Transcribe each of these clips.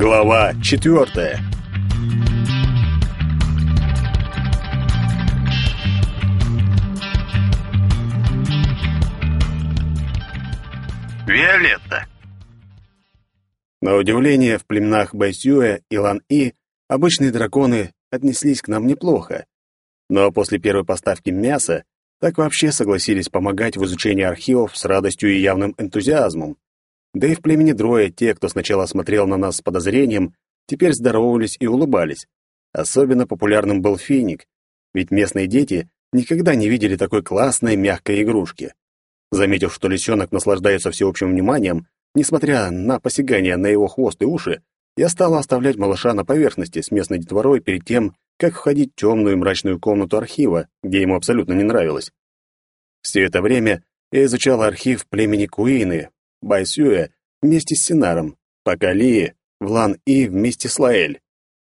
Глава четвертая. Виолетта. На удивление, в племенах Байсюя и Лан-И обычные драконы отнеслись к нам неплохо. Но после первой поставки мяса так вообще согласились помогать в изучении архивов с радостью и явным энтузиазмом. Да и в племени Дроя те, кто сначала смотрел на нас с подозрением, теперь здоровались и улыбались. Особенно популярным был финик, ведь местные дети никогда не видели такой классной мягкой игрушки. Заметив, что лисенок наслаждается всеобщим вниманием, несмотря на посягание на его хвост и уши, я стала оставлять малыша на поверхности с местной детворой перед тем, как входить в темную мрачную комнату архива, где ему абсолютно не нравилось. Все это время я изучала архив племени Куины, Байсюэ вместе с Синаром, пока Ли, Влан И вместе с Лаэль.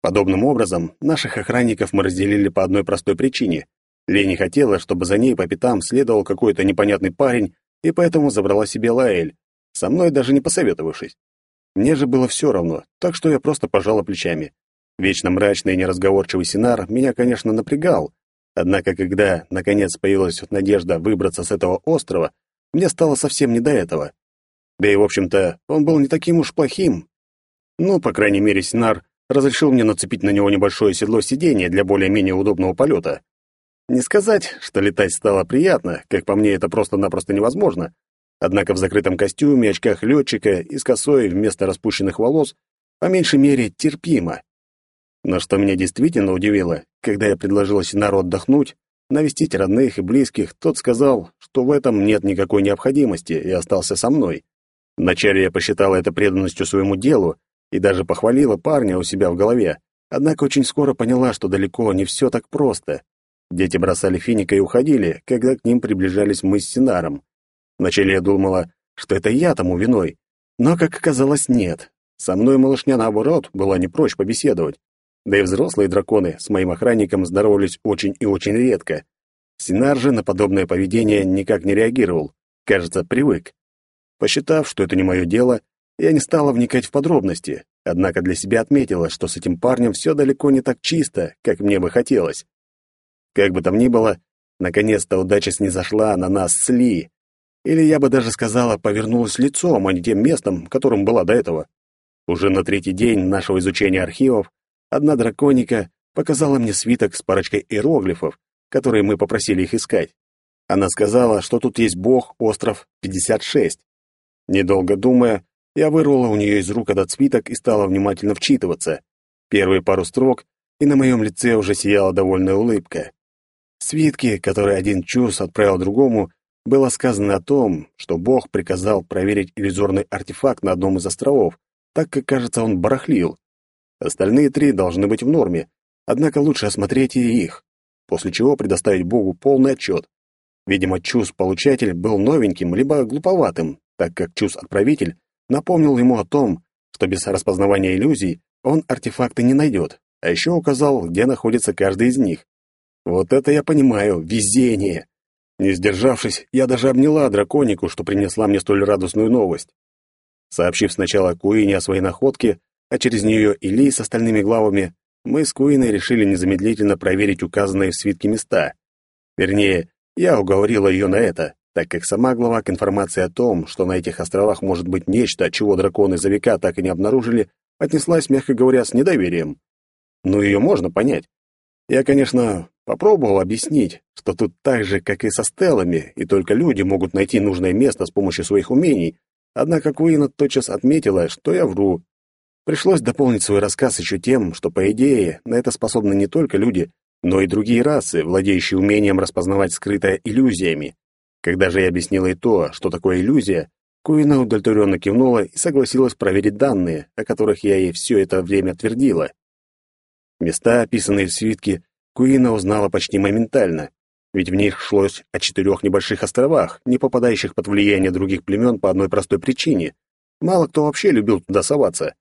Подобным образом, наших охранников мы разделили по одной простой причине. Ли не хотела, чтобы за ней по пятам следовал какой-то непонятный парень, и поэтому забрала себе Лаэль, со мной даже не посоветовавшись. Мне же было все равно, так что я просто пожала плечами. Вечно мрачный и неразговорчивый Синар меня, конечно, напрягал, однако когда, наконец, появилась надежда выбраться с этого острова, мне стало совсем не до этого. Да и, в общем-то, он был не таким уж плохим. Ну, по крайней мере, Синар разрешил мне нацепить на него небольшое седло сиденья для более-менее удобного полета. Не сказать, что летать стало приятно, как по мне это просто-напросто невозможно. Однако в закрытом костюме, очках летчика и с косой вместо распущенных волос по меньшей мере терпимо. Но что меня действительно удивило, когда я предложила Синару отдохнуть, навестить родных и близких, тот сказал, что в этом нет никакой необходимости и остался со мной. Вначале я посчитала это преданностью своему делу и даже похвалила парня у себя в голове, однако очень скоро поняла, что далеко не все так просто. Дети бросали финика и уходили, когда к ним приближались мы с Синаром. Вначале я думала, что это я тому виной, но, как оказалось, нет. Со мной малышня, наоборот, была не прочь побеседовать. Да и взрослые драконы с моим охранником здоровались очень и очень редко. Синар же на подобное поведение никак не реагировал. Кажется, привык. Посчитав, что это не мое дело, я не стала вникать в подробности, однако для себя отметила, что с этим парнем все далеко не так чисто, как мне бы хотелось. Как бы там ни было, наконец-то удача снизошла на нас с Ли. Или я бы даже сказала, повернулась лицом, а не тем местом, которым была до этого. Уже на третий день нашего изучения архивов одна драконика показала мне свиток с парочкой иероглифов, которые мы попросили их искать. Она сказала, что тут есть бог, остров 56. Недолго думая, я вырвала у нее из рук этот свиток и стала внимательно вчитываться. Первые пару строк, и на моем лице уже сияла довольная улыбка. В свитке, который один чус отправил другому, было сказано о том, что Бог приказал проверить иллюзорный артефакт на одном из островов, так как, кажется, он барахлил. Остальные три должны быть в норме, однако лучше осмотреть и их, после чего предоставить Богу полный отчет. Видимо, чус-получатель был новеньким, либо глуповатым, так как чус-отправитель напомнил ему о том, что без распознавания иллюзий он артефакты не найдет, а еще указал, где находится каждый из них. Вот это я понимаю, везение. Не сдержавшись, я даже обняла драконику, что принесла мне столь радостную новость. Сообщив сначала Куине о своей находке, а через нее и Ли с остальными главами, мы с Куиной решили незамедлительно проверить указанные в свитке места. Вернее, я уговорила ее на это так как сама глава к информации о том, что на этих островах может быть нечто, чего драконы за века так и не обнаружили, отнеслась, мягко говоря, с недоверием. Но ее можно понять. Я, конечно, попробовал объяснить, что тут так же, как и со стелами, и только люди могут найти нужное место с помощью своих умений, однако Куина тотчас отметила, что я вру. Пришлось дополнить свой рассказ еще тем, что, по идее, на это способны не только люди, но и другие расы, владеющие умением распознавать скрытое иллюзиями. Когда же я объяснила и то, что такое иллюзия, Куина удовлетворенно кивнула и согласилась проверить данные, о которых я ей все это время твердила. Места, описанные в свитке, Куина узнала почти моментально, ведь в них шлось о четырех небольших островах, не попадающих под влияние других племен по одной простой причине. Мало кто вообще любил туда соваться.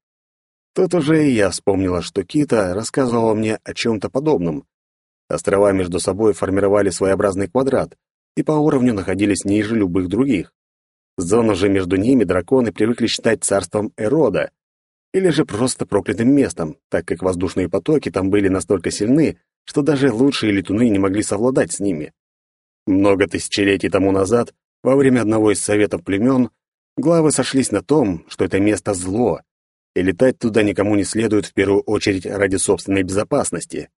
Тут уже и я вспомнила, что Кита рассказывала мне о чем-то подобном. Острова между собой формировали своеобразный квадрат, и по уровню находились ниже любых других. Зону же между ними драконы привыкли считать царством Эрода. или же просто проклятым местом, так как воздушные потоки там были настолько сильны, что даже лучшие летуны не могли совладать с ними. Много тысячелетий тому назад, во время одного из советов племен, главы сошлись на том, что это место зло, и летать туда никому не следует в первую очередь ради собственной безопасности.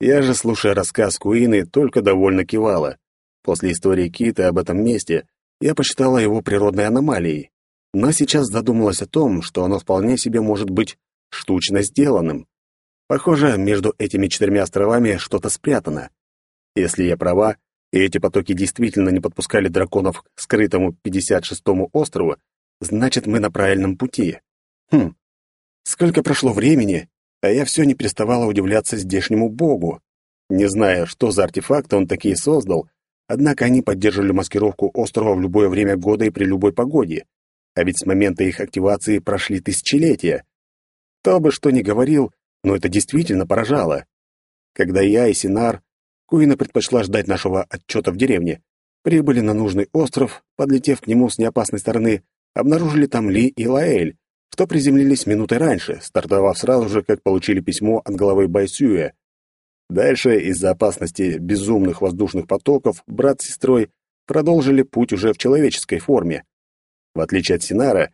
Я же, слушая рассказ Куины, только довольно кивала. После истории Кита об этом месте я посчитала его природной аномалией, но сейчас задумалась о том, что оно вполне себе может быть штучно сделанным. Похоже, между этими четырьмя островами что-то спрятано. Если я права, и эти потоки действительно не подпускали драконов к скрытому 56-му острову, значит, мы на правильном пути. Хм, сколько прошло времени, а я все не переставала удивляться здешнему богу. Не зная, что за артефакты он такие создал, однако они поддерживали маскировку острова в любое время года и при любой погоде. А ведь с момента их активации прошли тысячелетия. Кто бы что ни говорил, но это действительно поражало. Когда я и Синар, Куина предпочла ждать нашего отчета в деревне, прибыли на нужный остров, подлетев к нему с неопасной стороны, обнаружили там Ли и Лаэль, что приземлились минутой раньше, стартовав сразу же, как получили письмо от главы Байсюя. Дальше, из-за опасности безумных воздушных потоков, брат с сестрой продолжили путь уже в человеческой форме. В отличие от Синара,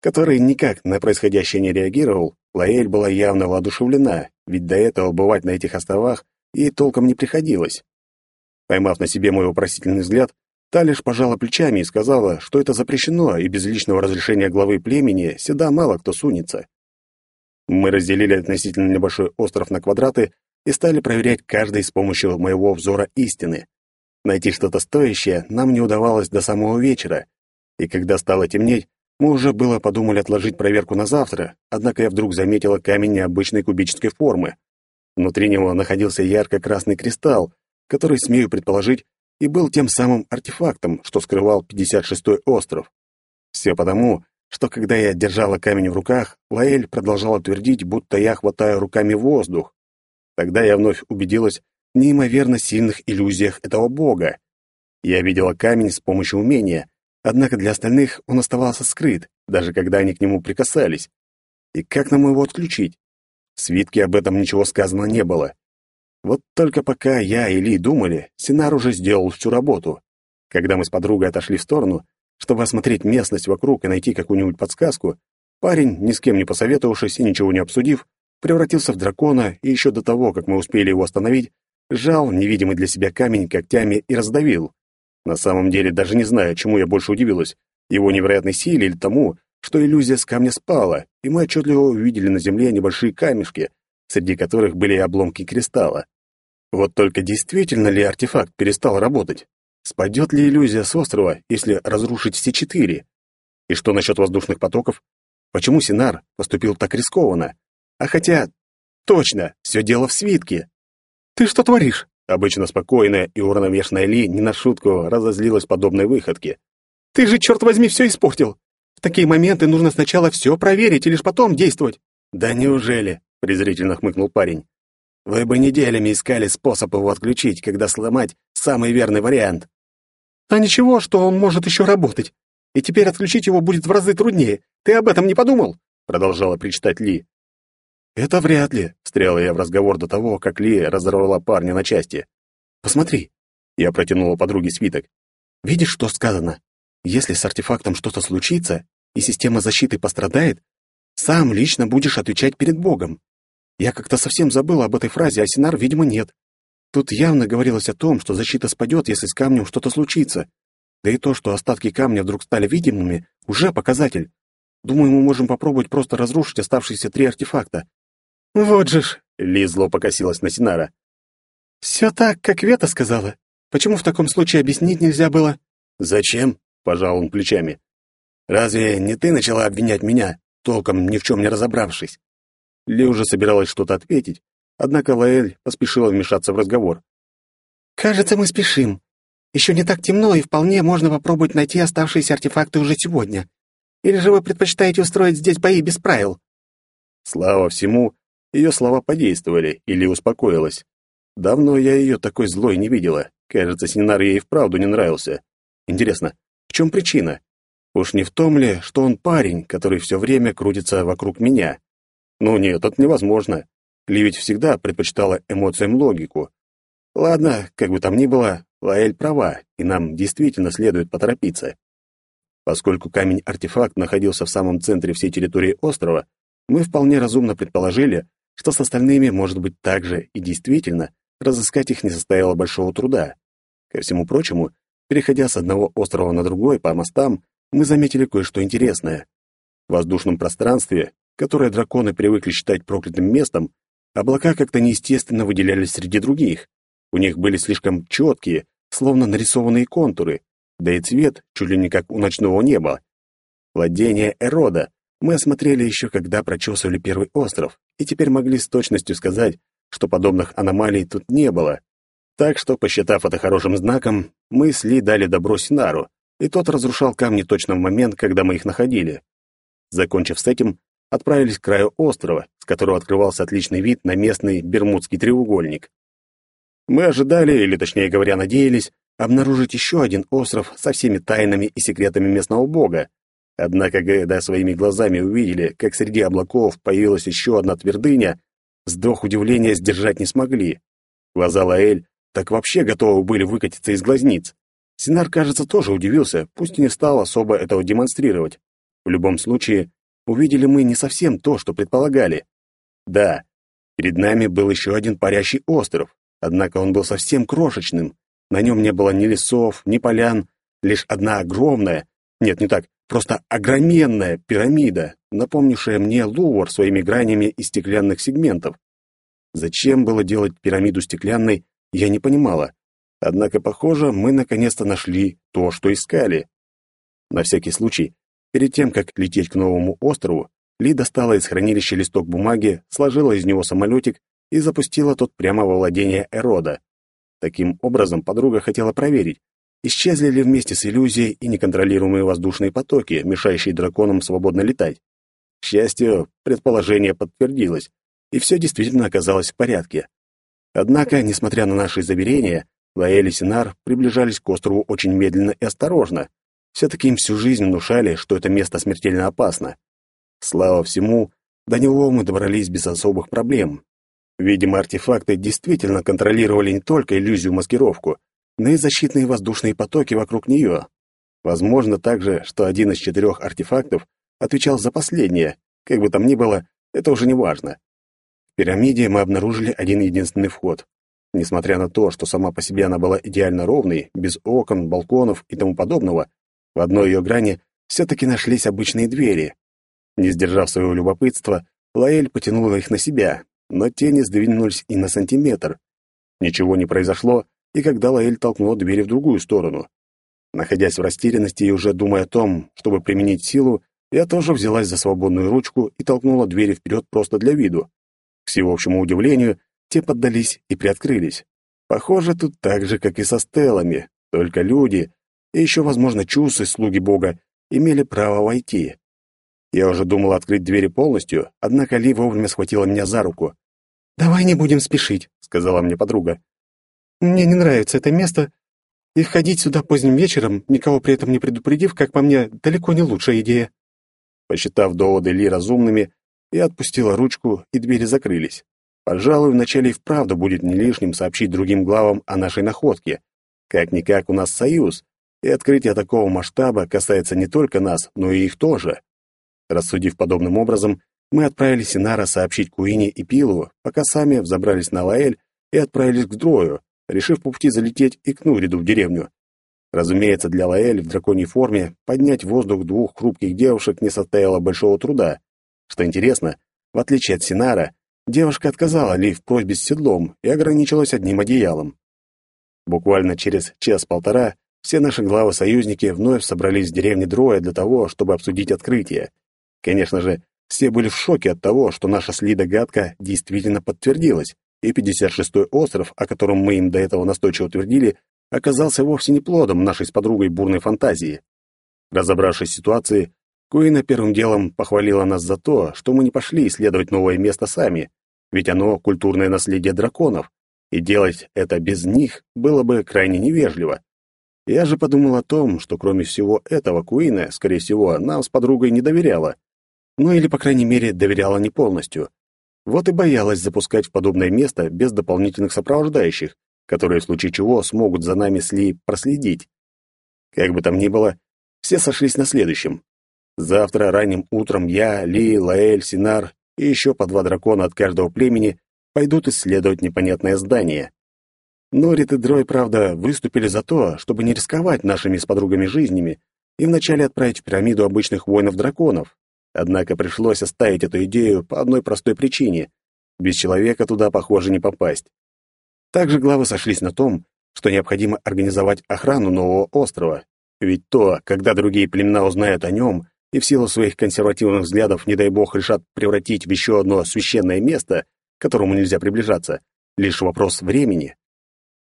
который никак на происходящее не реагировал, Лаэль была явно воодушевлена, ведь до этого бывать на этих островах ей толком не приходилось. Поймав на себе мой вопросительный взгляд, та лишь пожала плечами и сказала, что это запрещено, и без личного разрешения главы племени сюда мало кто сунется. Мы разделили относительно небольшой остров на квадраты и стали проверять каждый с помощью моего взора истины. Найти что-то стоящее нам не удавалось до самого вечера, и когда стало темнеть, мы уже было подумали отложить проверку на завтра, однако я вдруг заметила камень необычной кубической формы. Внутри него находился ярко-красный кристалл, который, смею предположить, и был тем самым артефактом, что скрывал 56-й остров. Все потому, что когда я держала камень в руках, Лаэль продолжала твердить, будто я хватаю руками воздух. Тогда я вновь убедилась в неимоверно сильных иллюзиях этого бога. Я видела камень с помощью умения, Однако для остальных он оставался скрыт, даже когда они к нему прикасались. И как нам его отключить? В свитке об этом ничего сказано не было. Вот только пока я и Ли думали, Синар уже сделал всю работу. Когда мы с подругой отошли в сторону, чтобы осмотреть местность вокруг и найти какую-нибудь подсказку, парень, ни с кем не посоветовавшись и ничего не обсудив, превратился в дракона и еще до того, как мы успели его остановить, сжал невидимый для себя камень когтями и раздавил. На самом деле даже не знаю, чему я больше удивилась. Его невероятной силе или тому, что иллюзия с камня спала, и мы отчетливо увидели на земле небольшие камешки, среди которых были обломки кристалла. Вот только действительно ли артефакт перестал работать? Спадет ли иллюзия с острова, если разрушить все четыре? И что насчет воздушных потоков? Почему Синар поступил так рискованно? А хотя... Точно, все дело в свитке. «Ты что творишь?» Обычно спокойная и уравновешенная Ли не на шутку разозлилась подобной выходке. «Ты же, черт возьми, все испортил! В такие моменты нужно сначала все проверить и лишь потом действовать!» «Да неужели?» — презрительно хмыкнул парень. «Вы бы неделями искали способ его отключить, когда сломать самый верный вариант». «А ничего, что он может еще работать. И теперь отключить его будет в разы труднее. Ты об этом не подумал?» — продолжала причитать Ли. «Это вряд ли», — встряла я в разговор до того, как Ли разорвала парня на части. «Посмотри», — я протянула подруге свиток. «Видишь, что сказано? Если с артефактом что-то случится, и система защиты пострадает, сам лично будешь отвечать перед Богом. Я как-то совсем забыла об этой фразе, а Синар, видимо, нет. Тут явно говорилось о том, что защита спадет, если с камнем что-то случится. Да и то, что остатки камня вдруг стали видимыми, уже показатель. Думаю, мы можем попробовать просто разрушить оставшиеся три артефакта. «Вот же ж!» — Ли зло покосилась на Синара. «Все так, как Вета сказала. Почему в таком случае объяснить нельзя было?» «Зачем?» — пожал он плечами. «Разве не ты начала обвинять меня, толком ни в чем не разобравшись?» Ли уже собиралась что-то ответить, однако Лаэль поспешила вмешаться в разговор. «Кажется, мы спешим. Еще не так темно, и вполне можно попробовать найти оставшиеся артефакты уже сегодня. Или же вы предпочитаете устроить здесь бои без правил?» Слава всему, ее слова подействовали, или успокоилась. Давно я ее такой злой не видела. Кажется, Синар ей вправду не нравился. Интересно, в чем причина? Уж не в том ли, что он парень, который все время крутится вокруг меня? Ну нет, это невозможно. Ли всегда предпочитала эмоциям логику. Ладно, как бы там ни было, Лаэль права, и нам действительно следует поторопиться. Поскольку камень-артефакт находился в самом центре всей территории острова, мы вполне разумно предположили, что с остальными может быть так же, и действительно, разыскать их не составило большого труда. Ко всему прочему, переходя с одного острова на другой по мостам, мы заметили кое-что интересное. В воздушном пространстве, которое драконы привыкли считать проклятым местом, облака как-то неестественно выделялись среди других. У них были слишком четкие, словно нарисованные контуры, да и цвет чуть ли не как у ночного неба. Владение Эрода мы осмотрели еще когда прочесывали первый остров, и теперь могли с точностью сказать, что подобных аномалий тут не было. Так что, посчитав это хорошим знаком, мы с Ли дали добро Синару, и тот разрушал камни точно в момент, когда мы их находили. Закончив с этим, отправились к краю острова, с которого открывался отличный вид на местный Бермудский треугольник. Мы ожидали, или точнее говоря, надеялись, обнаружить еще один остров со всеми тайнами и секретами местного бога. Однако, когда своими глазами увидели, как среди облаков появилась еще одна твердыня, вздох удивления сдержать не смогли. Глаза Лаэль так вообще готовы были выкатиться из глазниц. Синар, кажется, тоже удивился, пусть и не стал особо этого демонстрировать. В любом случае, увидели мы не совсем то, что предполагали. Да, перед нами был еще один парящий остров, однако он был совсем крошечным. На нем не было ни лесов, ни полян, лишь одна огромная, нет, не так, просто огроменная пирамида, напомнившая мне Лувр своими гранями из стеклянных сегментов. Зачем было делать пирамиду стеклянной, я не понимала. Однако, похоже, мы наконец-то нашли то, что искали. На всякий случай, перед тем, как лететь к новому острову, Ли достала из хранилища листок бумаги, сложила из него самолетик и запустила тот прямо во владение Эрода. Таким образом, подруга хотела проверить, исчезли ли вместе с иллюзией и неконтролируемые воздушные потоки, мешающие драконам свободно летать. К счастью, предположение подтвердилось, и все действительно оказалось в порядке. Однако, несмотря на наши заверения, Лаэль и Синар приближались к острову очень медленно и осторожно. Все-таки им всю жизнь внушали, что это место смертельно опасно. Слава всему, до него мы добрались без особых проблем. Видимо, артефакты действительно контролировали не только иллюзию-маскировку, но и защитные воздушные потоки вокруг нее. Возможно также, что один из четырех артефактов отвечал за последнее. Как бы там ни было, это уже не важно. В пирамиде мы обнаружили один единственный вход. Несмотря на то, что сама по себе она была идеально ровной, без окон, балконов и тому подобного, в одной ее грани все-таки нашлись обычные двери. Не сдержав своего любопытства, Лаэль потянула их на себя, но те не сдвинулись и на сантиметр. Ничего не произошло, и когда Лаэль толкнула двери в другую сторону. Находясь в растерянности и уже думая о том, чтобы применить силу, я тоже взялась за свободную ручку и толкнула двери вперед просто для виду. К всеобщему удивлению, те поддались и приоткрылись. Похоже, тут так же, как и со стелами, только люди, и еще, возможно, чусы, слуги бога, имели право войти. Я уже думал открыть двери полностью, однако Ли вовремя схватила меня за руку. «Давай не будем спешить», — сказала мне подруга. «Мне не нравится это место, и входить сюда поздним вечером, никого при этом не предупредив, как по мне, далеко не лучшая идея». Посчитав доводы Ли разумными, я отпустила ручку, и двери закрылись. Пожалуй, вначале и вправду будет не лишним сообщить другим главам о нашей находке. Как-никак у нас союз, и открытие такого масштаба касается не только нас, но и их тоже. Рассудив подобным образом, мы отправили Синара сообщить Куине и Пилу, пока сами взобрались на Лаэль и отправились к Дрою, решив по пути залететь и к Нуриду в деревню. Разумеется, для Лаэль в драконьей форме поднять воздух двух хрупких девушек не составило большого труда. Что интересно, в отличие от Синара, Девушка отказала Ли в просьбе с седлом и ограничилась одним одеялом. Буквально через час-полтора все наши главы-союзники вновь собрались в деревне Дроя для того, чтобы обсудить открытие. Конечно же, все были в шоке от того, что наша с Ли догадка действительно подтвердилась, и 56-й остров, о котором мы им до этого настойчиво твердили, оказался вовсе не плодом нашей с подругой бурной фантазии. Разобравшись в ситуации, Куина первым делом похвалила нас за то, что мы не пошли исследовать новое место сами, ведь оно — культурное наследие драконов, и делать это без них было бы крайне невежливо. Я же подумал о том, что кроме всего этого Куина, скорее всего, нам с подругой не доверяла. Ну или, по крайней мере, доверяла не полностью. Вот и боялась запускать в подобное место без дополнительных сопровождающих, которые в случае чего смогут за нами с Ли проследить. Как бы там ни было, все сошлись на следующем. Завтра ранним утром я, Ли, Лаэль, Синар и еще по два дракона от каждого племени пойдут исследовать непонятное здание. Норит и Дрой, правда, выступили за то, чтобы не рисковать нашими с подругами жизнями и вначале отправить в пирамиду обычных воинов-драконов. Однако пришлось оставить эту идею по одной простой причине. Без человека туда, похоже, не попасть. Также главы сошлись на том, что необходимо организовать охрану нового острова. Ведь то, когда другие племена узнают о нем и в силу своих консервативных взглядов, не дай бог, решат превратить в еще одно священное место, к которому нельзя приближаться, лишь вопрос времени.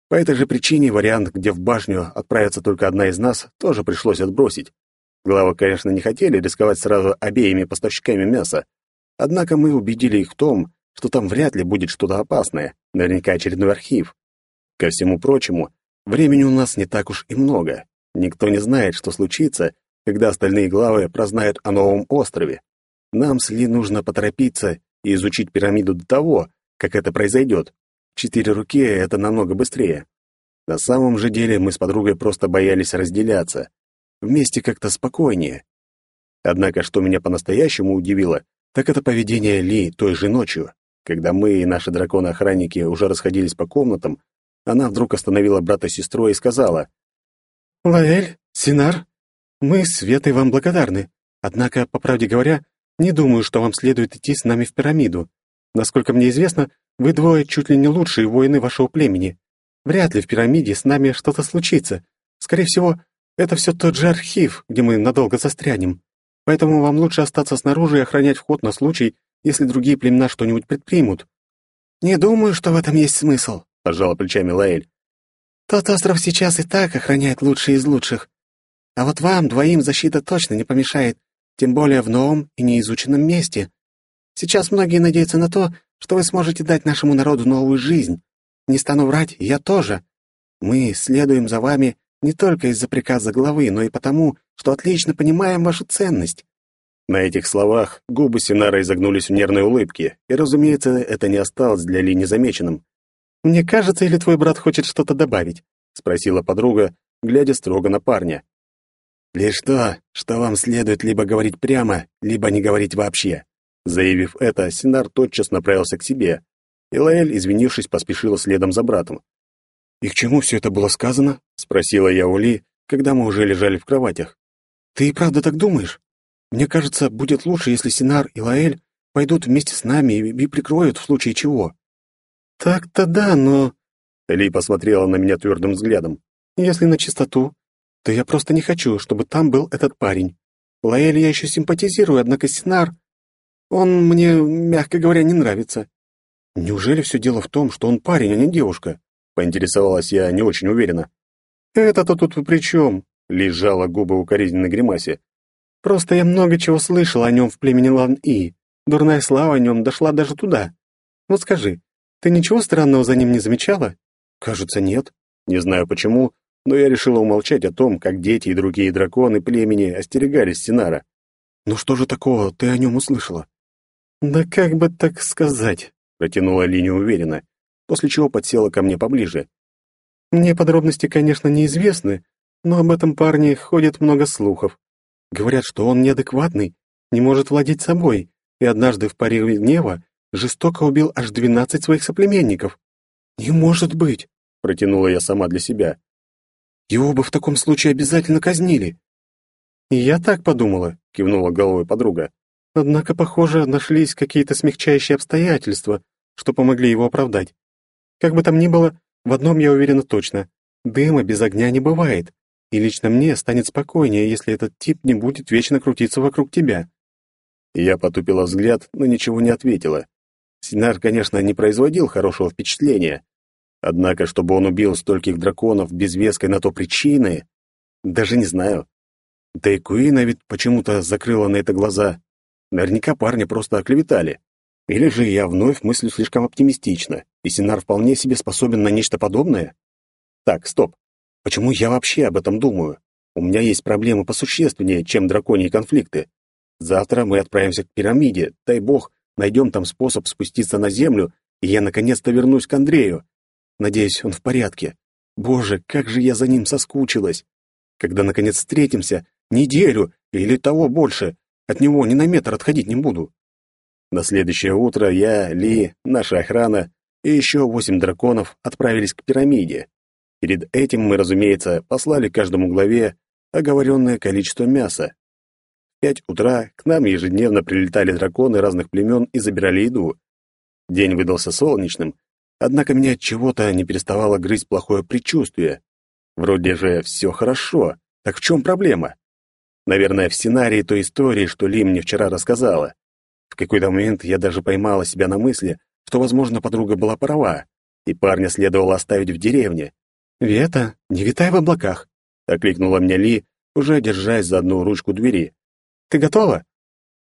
По этой же причине вариант, где в башню отправится только одна из нас, тоже пришлось отбросить. Главы, конечно, не хотели рисковать сразу обеими поставщиками мяса, однако мы убедили их в том, что там вряд ли будет что-то опасное, наверняка очередной архив. Ко всему прочему, времени у нас не так уж и много. Никто не знает, что случится, когда остальные главы прознают о новом острове. Нам с Ли нужно поторопиться и изучить пирамиду до того, как это произойдет. Четыре руки — это намного быстрее. На самом же деле мы с подругой просто боялись разделяться. Вместе как-то спокойнее. Однако, что меня по-настоящему удивило, так это поведение Ли той же ночью. Когда мы и наши драконы-охранники уже расходились по комнатам, она вдруг остановила брата с сестрой и сказала, «Лаэль, Синар, мы с Светой вам благодарны. Однако, по правде говоря, не думаю, что вам следует идти с нами в пирамиду. Насколько мне известно, вы двое чуть ли не лучшие воины вашего племени. Вряд ли в пирамиде с нами что-то случится. Скорее всего, это все тот же архив, где мы надолго застрянем. Поэтому вам лучше остаться снаружи и охранять вход на случай, если другие племена что-нибудь предпримут». «Не думаю, что в этом есть смысл», — пожала плечами Лаэль. «Тот остров сейчас и так охраняет лучшие из лучших. А вот вам двоим защита точно не помешает, тем более в новом и неизученном месте. Сейчас многие надеются на то, что вы сможете дать нашему народу новую жизнь. Не стану врать, я тоже. Мы следуем за вами не только из-за приказа главы, но и потому, что отлично понимаем вашу ценность». На этих словах губы Синара изогнулись в нервной улыбке, и, разумеется, это не осталось для Ли незамеченным. «Мне кажется, или твой брат хочет что-то добавить?» — спросила подруга, глядя строго на парня. «Лишь то, что вам следует либо говорить прямо, либо не говорить вообще», Заявив это, Синар тотчас направился к себе, и Лаэль, извинившись, поспешила следом за братом. «И к чему все это было сказано?» — спросила я у Ли, когда мы уже лежали в кроватях. «Ты и правда так думаешь? Мне кажется, будет лучше, если Синар и Лаэль пойдут вместе с нами и, прикроют в случае чего». «Так-то да, но...» Ли посмотрела на меня твердым взглядом. «Если на чистоту, то я просто не хочу, чтобы там был этот парень. Лаэль я еще симпатизирую, однако Синар...» Он мне, мягко говоря, не нравится. Неужели все дело в том, что он парень, а не девушка? Поинтересовалась я не очень уверенно. Это-то тут при чем? Лишь жала губы укоризненной гримасе. Просто я много чего слышал о нем в племени Лан-И. Дурная слава о нем дошла даже туда. Вот скажи, ты ничего странного за ним не замечала? Кажется, нет. Не знаю почему, но я решила умолчать о том, как дети и другие драконы племени остерегались Синара. «Ну что же такого ты о нем услышала?» «Да как бы так сказать?» — протянула Линия уверенно, после чего подсела ко мне поближе. «Мне подробности, конечно, неизвестны, но об этом парне ходит много слухов. Говорят, что он неадекватный, не может владеть собой, и однажды в порыве гнева жестоко убил аж двенадцать своих соплеменников. «Не может быть!» — протянула я сама для себя. «Его бы в таком случае обязательно казнили». «Я так подумала», — кивнула головой подруга. Однако, похоже, нашлись какие-то смягчающие обстоятельства, что помогли его оправдать. Как бы там ни было, в одном я уверена точно. Дыма без огня не бывает, и лично мне станет спокойнее, если этот тип не будет вечно крутиться вокруг тебя. Я потупила взгляд, но ничего не ответила. Синар, конечно, не производил хорошего впечатления. Однако, чтобы он убил стольких драконов без веской на то причины, даже не знаю. Да и Куина ведь почему-то закрыла на это глаза. Наверняка парня просто оклеветали. Или же я вновь мыслю слишком оптимистично, и Синар вполне себе способен на нечто подобное? Так, стоп. почему я вообще об этом думаю? У меня есть проблемы посущественнее, чем драконьи конфликты. Завтра мы отправимся к пирамиде. Дай бог, найдем там способ спуститься на землю, и я наконец-то вернусь к Андрею. Надеюсь, он в порядке. Боже, как же я за ним соскучилась. Когда наконец встретимся, неделю или того больше, от него ни на метр отходить не буду. На следующее утро я, Ли, наша охрана и еще восемь драконов отправились к пирамиде. Перед этим мы, разумеется, послали каждому главе оговоренное количество мяса. В пять утра к нам ежедневно прилетали драконы разных племен и забирали еду. День выдался солнечным, однако меня от чего-то не переставало грызть плохое предчувствие. Вроде же все хорошо, так в чем проблема? Наверное, в сценарии той истории, что Ли мне вчера рассказала. В какой-то момент я даже поймала себя на мысли, что, возможно, подруга была права, и парня следовало оставить в деревне. «Вета, не витай в облаках», — окликнула меня Ли, уже держась за одну ручку двери. «Ты готова?»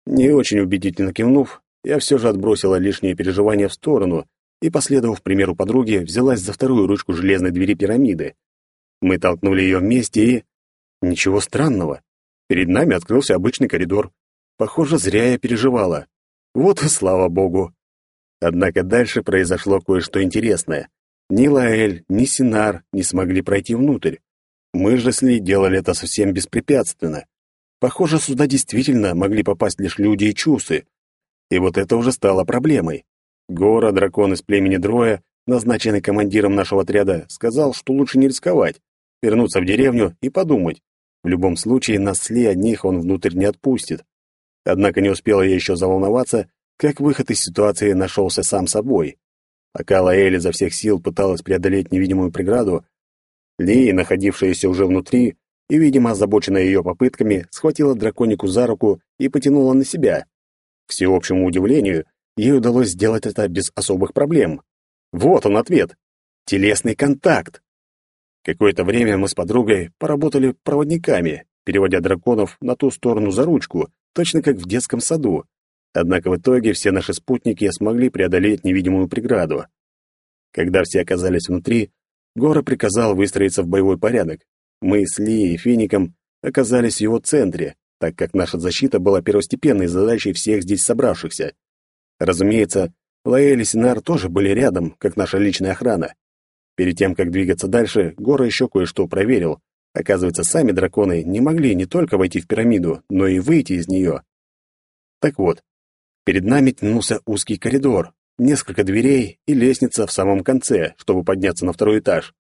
Не очень убедительно кивнув, я все же отбросила лишние переживания в сторону и, последовав примеру подруги, взялась за вторую ручку железной двери пирамиды. Мы толкнули ее вместе и... Ничего странного. Перед нами открылся обычный коридор. Похоже, зря я переживала. Вот и слава богу. Однако дальше произошло кое-что интересное. Ни Лаэль, ни Синар не смогли пройти внутрь. Мы же с Ли делали это совсем беспрепятственно. Похоже, сюда действительно могли попасть лишь люди и чусы. И вот это уже стало проблемой. Гора, дракон из племени Дроя, назначенный командиром нашего отряда, сказал, что лучше не рисковать, вернуться в деревню и подумать. В любом случае, нас с Ли одних он внутрь не отпустит. Однако не успела я еще заволноваться, как выход из ситуации нашелся сам собой. Пока Лаэль изо всех сил пыталась преодолеть невидимую преграду, Ли, находившаяся уже внутри и, видимо, озабоченная ее попытками, схватила драконику за руку и потянула на себя. К всеобщему удивлению, ей удалось сделать это без особых проблем. Вот он ответ. Телесный контакт. Какое-то время мы с подругой поработали проводниками, переводя драконов на ту сторону за ручку, точно как в детском саду. Однако в итоге все наши спутники смогли преодолеть невидимую преграду. Когда все оказались внутри, Гора приказал выстроиться в боевой порядок. Мы с Ли и Фиником оказались в его центре, так как наша защита была первостепенной задачей всех здесь собравшихся. Разумеется, Лаэль и Синар тоже были рядом, как наша личная охрана. Перед тем, как двигаться дальше, Гора еще кое-что проверил. Оказывается, сами драконы не могли не только войти в пирамиду, но и выйти из нее. Так вот, Перед нами тянулся узкий коридор, несколько дверей и лестница в самом конце, чтобы подняться на второй этаж.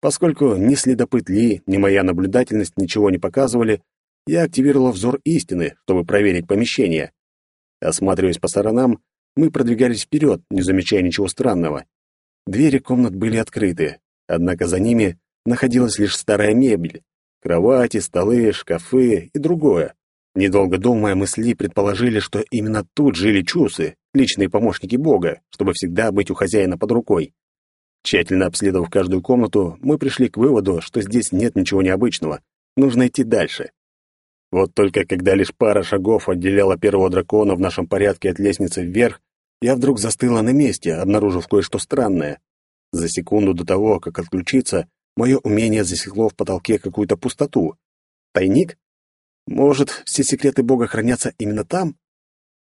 Поскольку ни следопыт Ли, ни моя наблюдательность ничего не показывали, я активировала взор истины, чтобы проверить помещение. Осматриваясь по сторонам, мы продвигались вперед, не замечая ничего странного. Двери комнат были открыты, однако за ними находилась лишь старая мебель, кровати, столы, шкафы и другое. Недолго думая, мысли предположили, что именно тут жили чусы, личные помощники Бога, чтобы всегда быть у хозяина под рукой. Тщательно обследовав каждую комнату, мы пришли к выводу, что здесь нет ничего необычного. Нужно идти дальше. Вот только когда лишь пара шагов отделяла первого дракона в нашем порядке от лестницы вверх, я вдруг застыла на месте, обнаружив кое-что странное. За секунду до того, как отключиться, мое умение засекло в потолке какую-то пустоту. Тайник? Может, все секреты Бога хранятся именно там?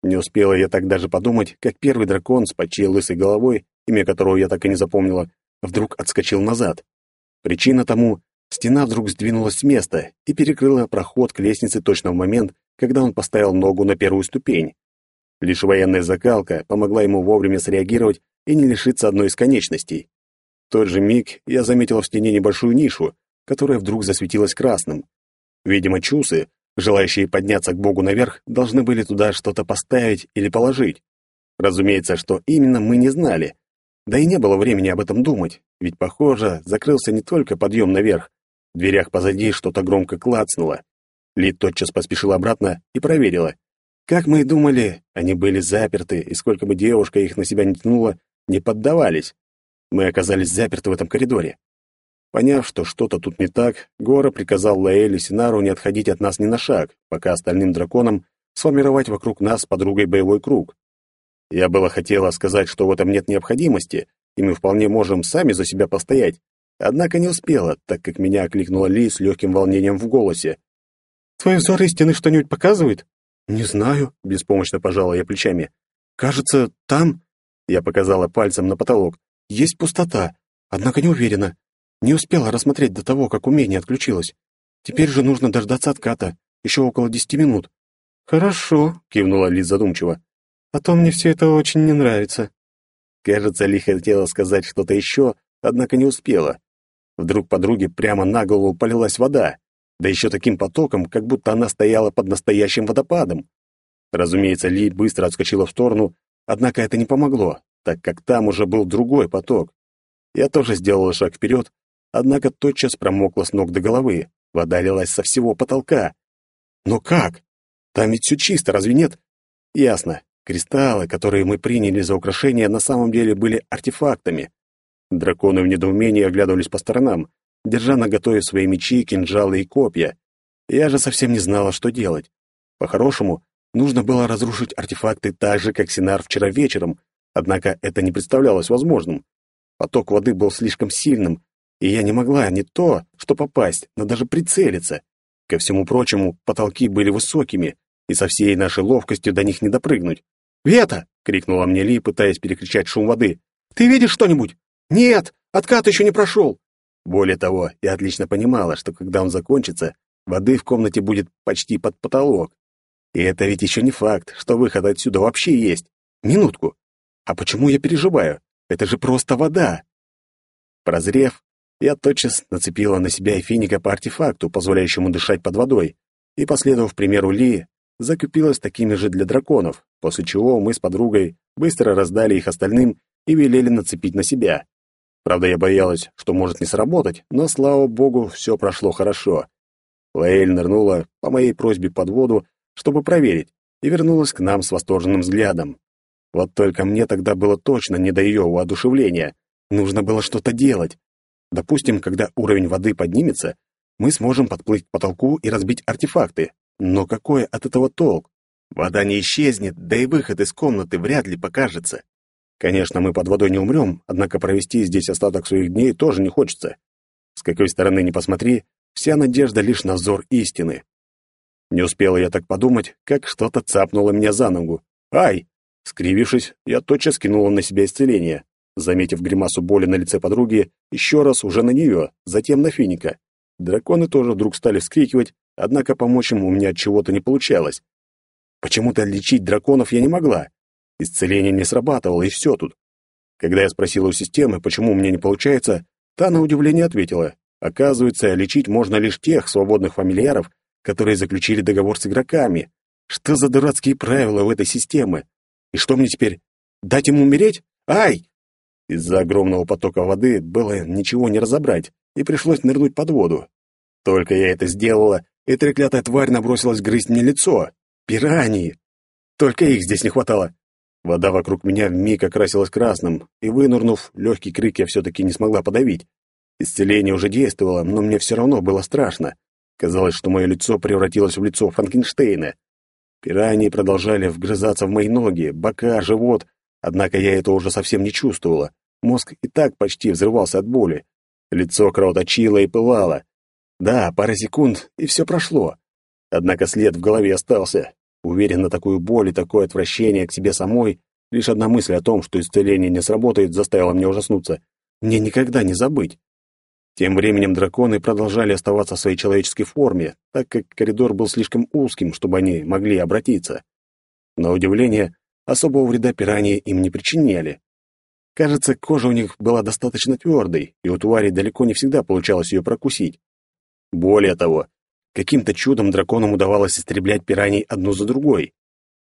Не успела я так даже подумать, как первый дракон с почти лысой головой, имя которого я так и не запомнила, вдруг отскочил назад. Причина тому — стена вдруг сдвинулась с места и перекрыла проход к лестнице точно в момент, когда он поставил ногу на первую ступень. Лишь военная закалка помогла ему вовремя среагировать и не лишиться одной из конечностей. В тот же миг я заметила в стене небольшую нишу, которая вдруг засветилась красным. Видимо, чусы, Желающие подняться к Богу наверх должны были туда что-то поставить или положить. Разумеется, что именно мы не знали. Да и не было времени об этом думать, ведь, похоже, закрылся не только подъем наверх. В дверях позади что-то громко клацнуло. Ли тотчас поспешила обратно и проверила. Как мы и думали, они были заперты, и сколько бы девушка их на себя не тянула, не поддавались. Мы оказались заперты в этом коридоре. Поняв, что что-то тут не так, Гора приказал Лаэль и Синару не отходить от нас ни на шаг, пока остальным драконам сформировать вокруг нас с подругой боевой круг. Я было хотела сказать, что в этом нет необходимости, и мы вполне можем сами за себя постоять, Однако не успела, так как меня окликнула Ли с легким волнением в голосе. «Твой взор истины что-нибудь показывает?» «Не знаю», — беспомощно пожала я плечами. «Кажется, там...» — я показала пальцем на потолок. «Есть пустота, однако не уверена. Не успела рассмотреть до того, как умение отключилось. Теперь же нужно дождаться отката, еще около десяти минут». «Хорошо», — кивнула Ли задумчиво. «А то мне все это очень не нравится». Кажется, Ли хотела сказать что-то еще, однако не успела. Вдруг подруге прямо на голову полилась вода, да еще таким потоком, как будто она стояла под настоящим водопадом. Разумеется, Ли быстро отскочила в сторону, однако это не помогло, так как там уже был другой поток. Я тоже сделала шаг вперед, однако тотчас промокла с ног до головы, вода лилась со всего потолка. Но как? Там ведь все чисто, разве нет? Ясно. Кристаллы, которые мы приняли за украшения, на самом деле были артефактами. Драконы в недоумении оглядывались по сторонам, держа наготове свои мечи, кинжалы и копья. Я же совсем не знала, что делать. По-хорошему, нужно было разрушить артефакты так же, как Синар вчера вечером, однако это не представлялось возможным. Поток воды был слишком сильным, и я не могла не то, что попасть, но даже прицелиться. Ко всему прочему, потолки были высокими, и со всей нашей ловкостью до них не допрыгнуть. «Вета!» — крикнула мне Ли, пытаясь перекричать шум воды. «Ты видишь что-нибудь?» «Нет! Откат еще не прошел!» Более того, я отлично понимала, что когда он закончится, воды в комнате будет почти под потолок. И это ведь еще не факт, что выход отсюда вообще есть. Минутку. А почему я переживаю? Это же просто вода. Прозрев, я тотчас нацепила на себя эфиника по артефакту, позволяющему дышать под водой, и, последовав примеру Ли, закупилась такими же для драконов, после чего мы с подругой быстро раздали их остальным и велели нацепить на себя. Правда, я боялась, что может не сработать, но, слава богу, все прошло хорошо. Лаэль нырнула по моей просьбе под воду, чтобы проверить, и вернулась к нам с восторженным взглядом. Вот только мне тогда было точно не до ее воодушевления. Нужно было что-то делать. Допустим, когда уровень воды поднимется, мы сможем подплыть к потолку и разбить артефакты. Но какой от этого толк? Вода не исчезнет, да и выход из комнаты вряд ли покажется. Конечно, мы под водой не умрем, однако провести здесь остаток своих дней тоже не хочется. С какой стороны ни посмотри, вся надежда лишь на взор истины. Не успела я так подумать, как что-то цапнуло меня за ногу. «Ай!» Скривившись, я тотчас кинула на себя исцеление, заметив гримасу боли на лице подруги, еще раз уже на нее, затем на финика. Драконы тоже вдруг стали вскрикивать, однако помочь им у меня от чего-то не получалось. Почему-то лечить драконов я не могла. Исцеление не срабатывало, и все тут. Когда я спросила у системы, почему у меня не получается, та на удивление ответила. Оказывается, лечить можно лишь тех свободных фамильяров, которые заключили договор с игроками. Что за дурацкие правила в этой системе? И что мне теперь? Дать ему умереть? Ай! Из-за огромного потока воды было ничего не разобрать, и пришлось нырнуть под воду. Только я это сделала, и треклятая тварь набросилась грызть мне лицо. Пираньи! Только их здесь не хватало. Вода вокруг меня вмиг окрасилась красным, и, вынурнув, легкий крик я все-таки не смогла подавить. Исцеление уже действовало, но мне все равно было страшно. Казалось, что мое лицо превратилось в лицо Франкенштейна. Пираньи продолжали вгрызаться в мои ноги, бока, живот, однако я это уже совсем не чувствовала. Мозг и так почти взрывался от боли. Лицо кровоточило и пылало. Да, пара секунд, и все прошло. Однако след в голове остался. Уверен, на такую боль и такое отвращение к себе самой, лишь одна мысль о том, что исцеление не сработает, заставила меня ужаснуться. Мне никогда не забыть. Тем временем драконы продолжали оставаться в своей человеческой форме, так как коридор был слишком узким, чтобы они могли обратиться. На удивление, особого вреда пираньи им не причиняли. Кажется, кожа у них была достаточно твердой, и у тварей далеко не всегда получалось ее прокусить. Более того, Каким-то чудом драконам удавалось истреблять пираний одну за другой.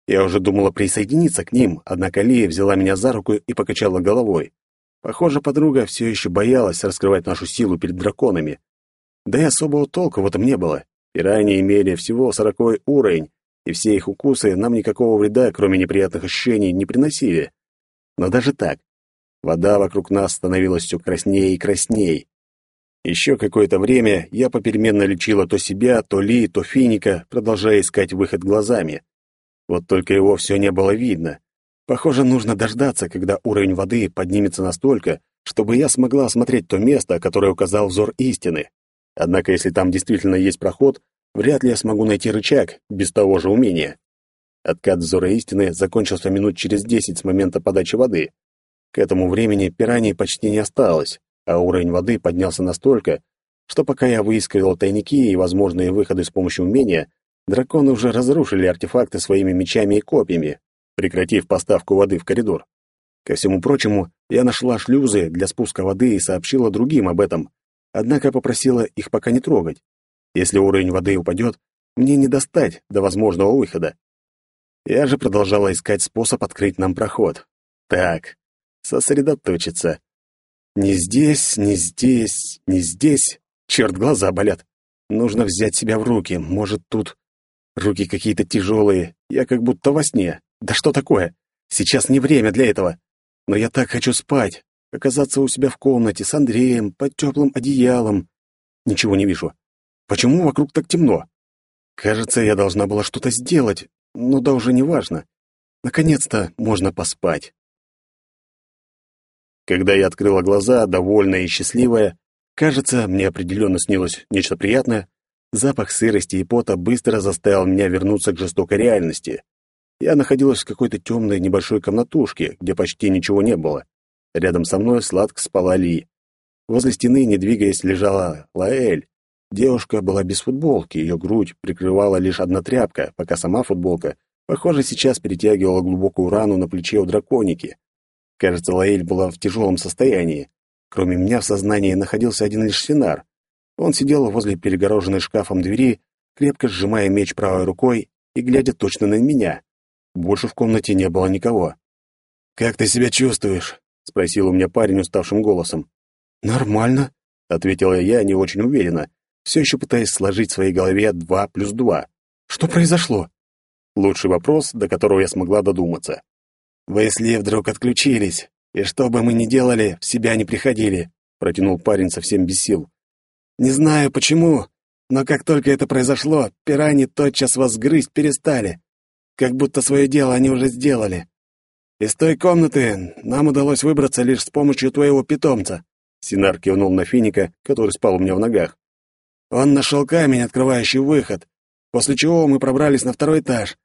Я уже думала присоединиться к ним, однако Лия взяла меня за руку и покачала головой. Похоже, подруга все еще боялась раскрывать нашу силу перед драконами. Да и особого толка в этом не было. Пираньи имели всего сороковой уровень, и все их укусы нам никакого вреда, кроме неприятных ощущений, не приносили. Но даже так, вода вокруг нас становилась все краснее и краснее. Еще какое-то время я попеременно лечила то себя, то Ли, то Финика, продолжая искать выход глазами. Вот только его все не было видно. Похоже, нужно дождаться, когда уровень воды поднимется настолько, чтобы я смогла осмотреть то место, которое указал взор истины. Однако, если там действительно есть проход, вряд ли я смогу найти рычаг без того же умения. Откат взора истины закончился минут через десять с момента подачи воды. К этому времени пираний почти не осталось, а уровень воды поднялся настолько, что пока я выискивал тайники и возможные выходы с помощью умения, драконы уже разрушили артефакты своими мечами и копьями, прекратив поставку воды в коридор. Ко всему прочему, я нашла шлюзы для спуска воды и сообщила другим об этом, однако попросила их пока не трогать. Если уровень воды упадет, мне не достать до возможного выхода. Я же продолжала искать способ открыть нам проход. Так, сосредоточиться. Не здесь, не здесь, не здесь. Черт, глаза болят. Нужно взять себя в руки. Может, тут... Руки какие-то тяжелые. Я как будто во сне. Да что такое? Сейчас не время для этого. Но я так хочу спать. Оказаться у себя в комнате с Андреем, под теплым одеялом. Ничего не вижу. Почему вокруг так темно? Кажется, я должна была что-то сделать. Ну да уже не важно. Наконец-то можно поспать. Когда я открыла глаза, довольная и счастливая, кажется, мне определенно снилось нечто приятное, запах сырости и пота быстро заставил меня вернуться к жестокой реальности. Я находилась в какой-то темной небольшой комнатушке, где почти ничего не было. Рядом со мной сладко спала Ли. Возле стены, не двигаясь, лежала Лаэль. Девушка была без футболки, ее грудь прикрывала лишь одна тряпка, пока сама футболка, похоже, сейчас перетягивала глубокую рану на плече у драконики. Кажется, Лаэль была в тяжелом состоянии. Кроме меня в сознании находился один лишь Синар. Он сидел возле перегороженной шкафом двери, крепко сжимая меч правой рукой и глядя точно на меня. Больше в комнате не было никого. «Как ты себя чувствуешь?» — спросил у меня парень уставшим голосом. «Нормально», — ответила я не очень уверенно, все еще пытаясь сложить в своей голове два плюс два. «Что произошло?» Лучший вопрос, до которого я смогла додуматься. «Вы вдруг отключились, и что бы мы ни делали, в себя не приходили», — протянул парень совсем без сил. «Не знаю почему, но как только это произошло, пирани тотчас вас грызть перестали, как будто свое дело они уже сделали. Из той комнаты нам удалось выбраться лишь с помощью твоего питомца». Синар кивнул на финика, который спал у меня в ногах. «Он нашел камень, открывающий выход, после чего мы пробрались на второй этаж.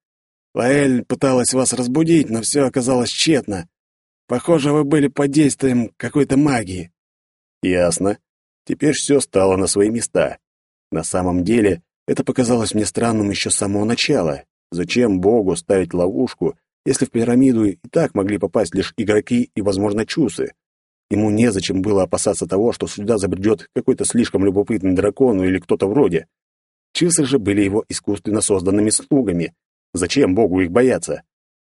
Лаэль пыталась вас разбудить, но все оказалось тщетно. Похоже, вы были под действием какой-то магии». «Ясно. Теперь все стало на свои места. На самом деле, это показалось мне странным еще с самого начала. Зачем Богу ставить ловушку, если в пирамиду и так могли попасть лишь игроки и, возможно, чусы? Ему незачем было опасаться того, что сюда забредет какой-то слишком любопытный дракон или кто-то вроде. Чусы же были его искусственно созданными слугами, Зачем Богу их бояться?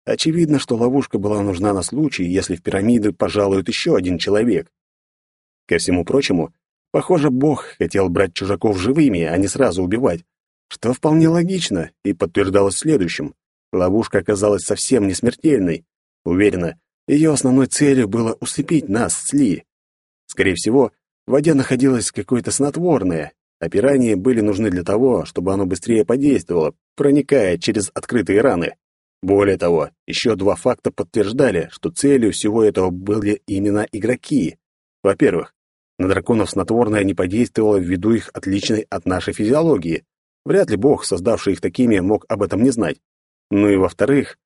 Очевидно, что ловушка была нужна на случай, если в пирамиды пожалует еще один человек. Ко всему прочему, похоже, Бог хотел брать чужаков живыми, а не сразу убивать, что вполне логично и подтверждалось следующим. Ловушка оказалась совсем не смертельной. Уверена, ее основной целью было усыпить нас с Ли. Скорее всего, в воде находилось какое-то снотворное, а пираньи были нужны для того, чтобы оно быстрее подействовало, проникая через открытые раны. Более того, еще два факта подтверждали, что целью всего этого были именно игроки. Во-первых, на драконов снотворное не подействовало ввиду их отличной от нашей физиологии. Вряд ли бог, создавший их такими, мог об этом не знать. Ну и во-вторых,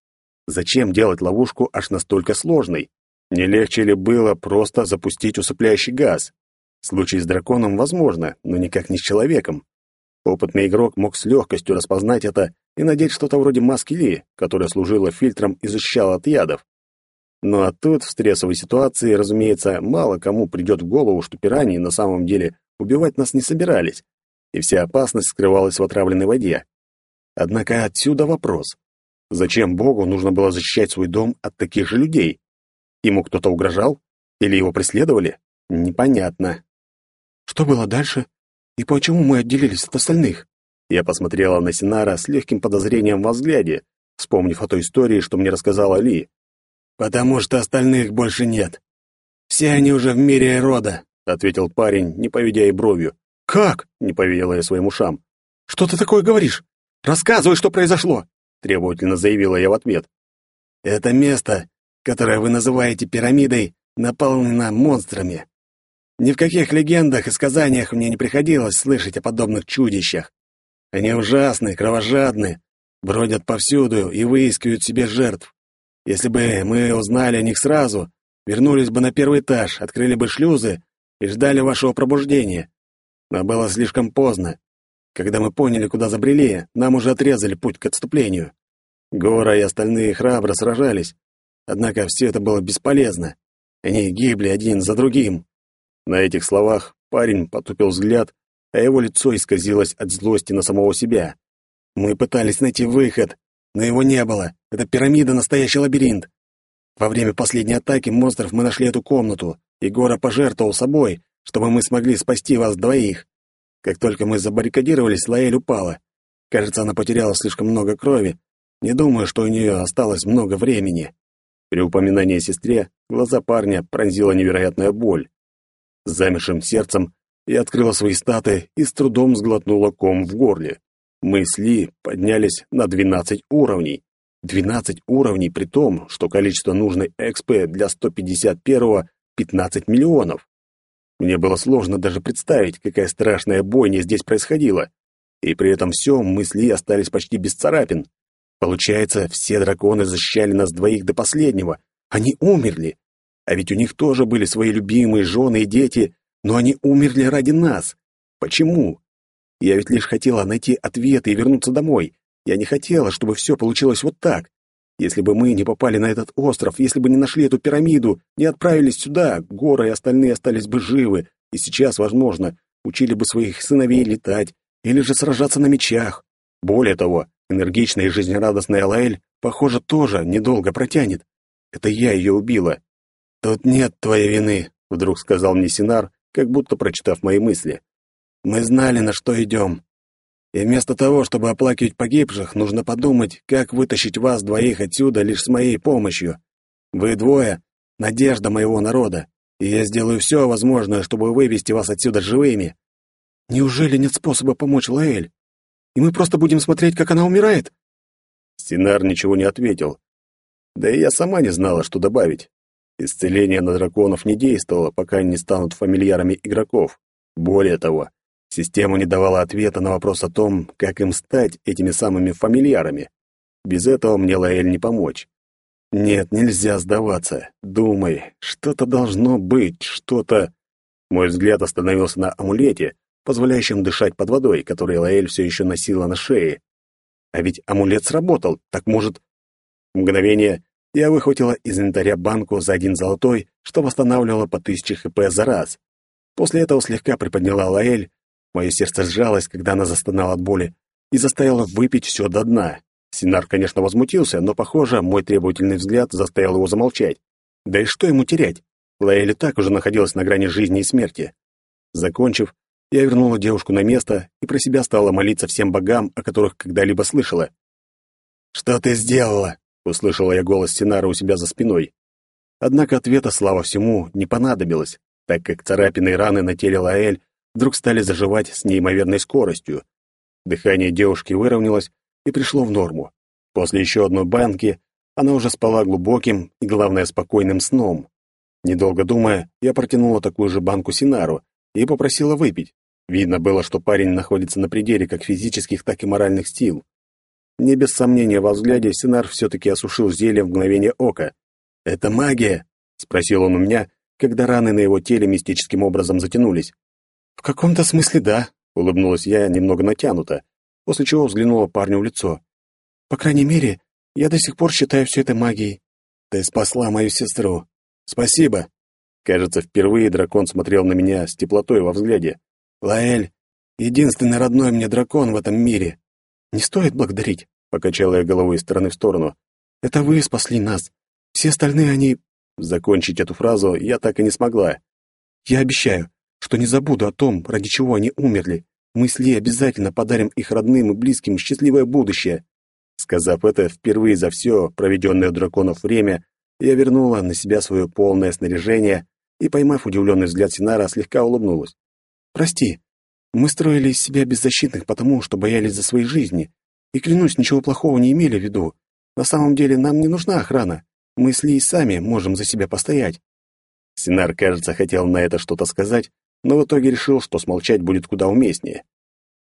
зачем делать ловушку аж настолько сложной? Не легче ли было просто запустить усыпляющий газ? Случай с драконом возможно, но никак не с человеком. Опытный игрок мог с легкостью распознать это и надеть что-то вроде маски Ли, которая служила фильтром и защищала от ядов. Ну а тут, в стрессовой ситуации, разумеется, мало кому придет в голову, что пираньи на самом деле убивать нас не собирались, и вся опасность скрывалась в отравленной воде. Однако отсюда вопрос. Зачем Богу нужно было защищать свой дом от таких же людей? Ему кто-то угрожал? Или его преследовали? Непонятно. Что было дальше? И почему мы отделились от остальных? Я посмотрела на Синара с легким подозрением во взгляде, вспомнив о той истории, что мне рассказала Ли. «Потому что остальных больше нет. Все они уже в мире рода», — ответил парень, не поведя и бровью. «Как?» — не поверила я своим ушам. «Что ты такое говоришь? Рассказывай, что произошло!» — требовательно заявила я в ответ. «Это место, которое вы называете пирамидой, наполнена монстрами. Ни в каких легендах и сказаниях мне не приходилось слышать о подобных чудищах. Они ужасны, кровожадны, бродят повсюду и выискивают себе жертв. Если бы мы узнали о них сразу, вернулись бы на первый этаж, открыли бы шлюзы и ждали вашего пробуждения. Но было слишком поздно. Когда мы поняли, куда забрели, нам уже отрезали путь к отступлению. Гора и остальные храбро сражались, однако все это было бесполезно. Они гибли один за другим. На этих словах парень потупил взгляд, а его лицо исказилось от злости на самого себя. Мы пытались найти выход, но его не было. Это пирамида — настоящий лабиринт. Во время последней атаки монстров мы нашли эту комнату, и Гора пожертвовал собой, чтобы мы смогли спасти вас двоих. Как только мы забаррикадировались, Лаэль упала. Кажется, она потеряла слишком много крови. Не думаю, что у нее осталось много времени. При упоминании о сестре глаза парня пронзила невероятная боль. С замершим сердцем я открыла свои статы и с трудом сглотнула ком в горле. Мы с Ли поднялись на 12 уровней. 12 уровней при том, что количество нужной экспы для 151-го 15 миллионов. Мне было сложно даже представить, какая страшная бойня здесь происходила. И при этом всем мысли остались почти без царапин. Получается, все драконы защищали нас двоих до последнего. Они умерли. А ведь у них тоже были свои любимые жены и дети, но они умерли ради нас. Почему? Я ведь лишь хотела найти ответы и вернуться домой. Я не хотела, чтобы все получилось вот так. Если бы мы не попали на этот остров, если бы не нашли эту пирамиду, не отправились сюда, Гора и остальные остались бы живы, и сейчас, возможно, учили бы своих сыновей летать или же сражаться на мечах. Более того, энергичная и жизнерадостная Лаэль, похоже, тоже недолго протянет. Это я ее убила. «Тут нет твоей вины», — вдруг сказал мне Синар, как будто прочитав мои мысли. «Мы знали, на что идем. И вместо того, чтобы оплакивать погибших, нужно подумать, как вытащить вас двоих отсюда лишь с моей помощью. Вы двое — надежда моего народа, и я сделаю все возможное, чтобы вывести вас отсюда живыми. Неужели нет способа помочь Лаэль? И мы просто будем смотреть, как она умирает?» Стинар ничего не ответил. Да и я сама не знала, что добавить. Исцеление на драконов не действовало, пока они не станут фамильярами игроков. Более того, Система не давала ответа на вопрос о том, как им стать этими самыми фамильярами. Без этого мне Лаэль не помочь. Нет, нельзя сдаваться. Думай, что-то должно быть, что-то... Мой взгляд остановился на амулете, позволяющем дышать под водой, который Лаэль все еще носила на шее. А ведь амулет сработал, так может... Мгновение я выхватила из инвентаря банку за один золотой, что восстанавливало по тысяче хп за раз. После этого слегка приподняла Лаэль, Мое сердце сжалось, когда она застонала от боли, и заставила выпить все до дна. Синар, конечно, возмутился, но, похоже, мой требовательный взгляд заставил его замолчать. Да и что ему терять? Лаэли так уже находилась на грани жизни и смерти. Закончив, я вернула девушку на место и про себя стала молиться всем богам, о которых когда-либо слышала. «Что ты сделала?» — услышала я голос Синара у себя за спиной. Однако ответа, слава всему, не понадобилось, так как царапины и раны на теле Лаэль вдруг стали заживать с неимоверной скоростью. Дыхание девушки выровнялось и пришло в норму. После еще одной банки она уже спала глубоким и, главное, спокойным сном. Недолго думая, я протянула такую же банку Синару и попросила выпить. Видно было, что парень находится на пределе как физических, так и моральных сил. Не без сомнения во взгляде Синар все-таки осушил зелье в мгновение ока. «Это магия?» — спросил он у меня, когда раны на его теле мистическим образом затянулись. «В каком-то смысле да», — улыбнулась я немного натянуто, после чего взглянула парню в лицо. «По крайней мере, я до сих пор считаю все это магией. Ты спасла мою сестру. Спасибо». Кажется, впервые дракон смотрел на меня с теплотой во взгляде. «Лаэль, единственный родной мне дракон в этом мире. Не стоит благодарить», — покачала я головой из стороны в сторону. «Это вы спасли нас. Все остальные они...» Закончить эту фразу я так и не смогла. «Я обещаю, что не забуду о том, ради чего они умерли. Мы с Ли обязательно подарим их родным и близким счастливое будущее». Сказав это впервые за все проведенное у драконов время, я вернула на себя свое полное снаряжение и, поймав удивленный взгляд Синара, слегка улыбнулась. «Прости, мы строили из себя беззащитных потому, что боялись за свои жизни. И, клянусь, ничего плохого не имели в виду. На самом деле нам не нужна охрана. Мы с Ли сами можем за себя постоять. Синар, кажется, хотел на это что-то сказать, но в итоге решил, что смолчать будет куда уместнее.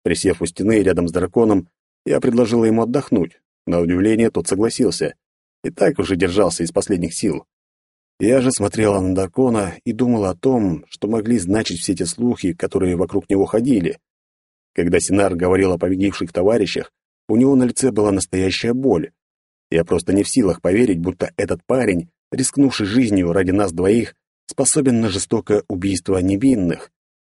Присев у стены рядом с драконом, я предложила ему отдохнуть. На удивление тот согласился. И так уже держался из последних сил. Я же смотрела на дракона и думала о том, что могли значить все те слухи, которые вокруг него ходили. Когда Синар говорил о победивших товарищах, у него на лице была настоящая боль. Я просто не в силах поверить, будто этот парень, рискнувший жизнью ради нас двоих, способен на жестокое убийство невинных.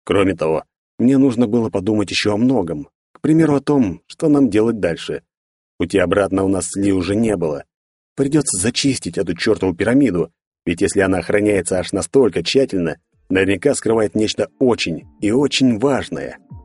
Кроме того, мне нужно было подумать еще о многом. К примеру, о том, что нам делать дальше. Пути обратно у нас с Ли уже не было. Придется зачистить эту чертову пирамиду, ведь если она охраняется аж настолько тщательно, наверняка скрывает нечто очень и очень важное —